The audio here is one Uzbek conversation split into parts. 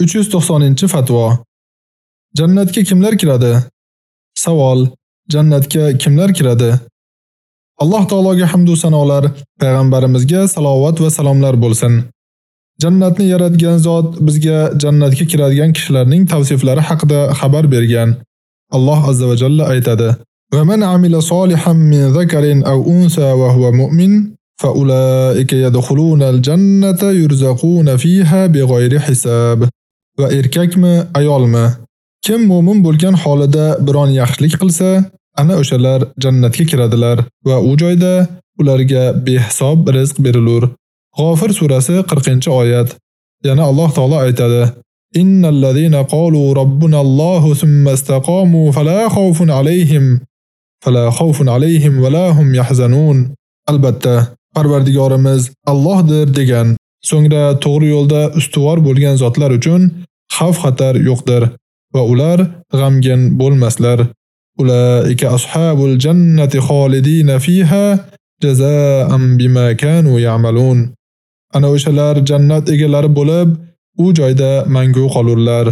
390-fatvo. Jannatga kimlar kiradi? Savol: Jannatga kimlar kiradi? Alloh taologa hamd va sanolar, payg'ambarimizga salovat va salomlar bo'lsin. Jannatni yaratgan zot bizga jannatga kiradigan kishilarning tavsiflari haqida xabar bergan. Alloh azza va jalla aytadi: "Va man amila solihan min zakarin aw unsa wa huwa mu'min" fa ulaika yadkhuluna al-jannata yurzaquna fiha hisab. Va erkakmi, ayolmi, kim mu'min bo'lgan holida biron yaxshilik qilsa, ana o'shalar jannatga kiradilar va u joyda ularga behisob rizq berilur. G'ofir surasi 40-oyat. Yana Alloh taolo aytadi: Innal ladina qalu robbuna Allohu istaqamu fala khawfun alayhim fala khawfun alayhim va lahum yahzanun. Albatta, Parvardigorimiz Allohdir degan So'ngra to'g'ri yo'lda ustuvor bo'lgan zotlar uchun xavf-xatar yo'qdir va ular g'amgin bo'lmaslar. Ulaika ashabul jannati xolidina fiha jazaa'an bima kanu ya'malun. Ana o'shalar jannat egalari bo'lib, u joyda mangu qolurlar.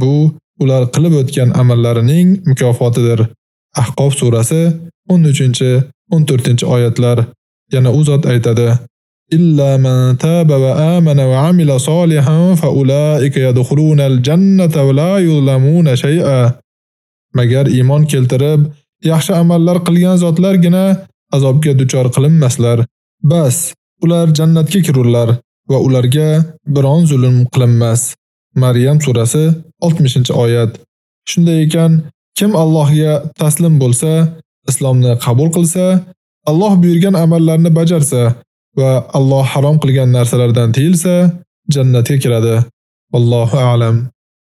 Bu ular qilib o'tgan amallarining mukofotidir. Ahqof surasi 13-14-oyatlar. Yana u zot aytadi: إلا من تاب وآمن وعمل صالحا فأولئك يدخلون الجنة ولا يظلمون شيئا magar iymon keltirib yaxshi amallar qilgan zotlargina azobga duchor qilinmaslar bas ular jannatga kirurlar va ularga biron zulm qilinmas Maryam surasi 60-oyat shunday ekan kim Allohga taslim bo'lsa islomni qabul qilsa Alloh buyurgan amallarni bajarsa va Alloh harom qilgan narsalardan tiyilsa, jannatga kiradi. Allohu a'lam.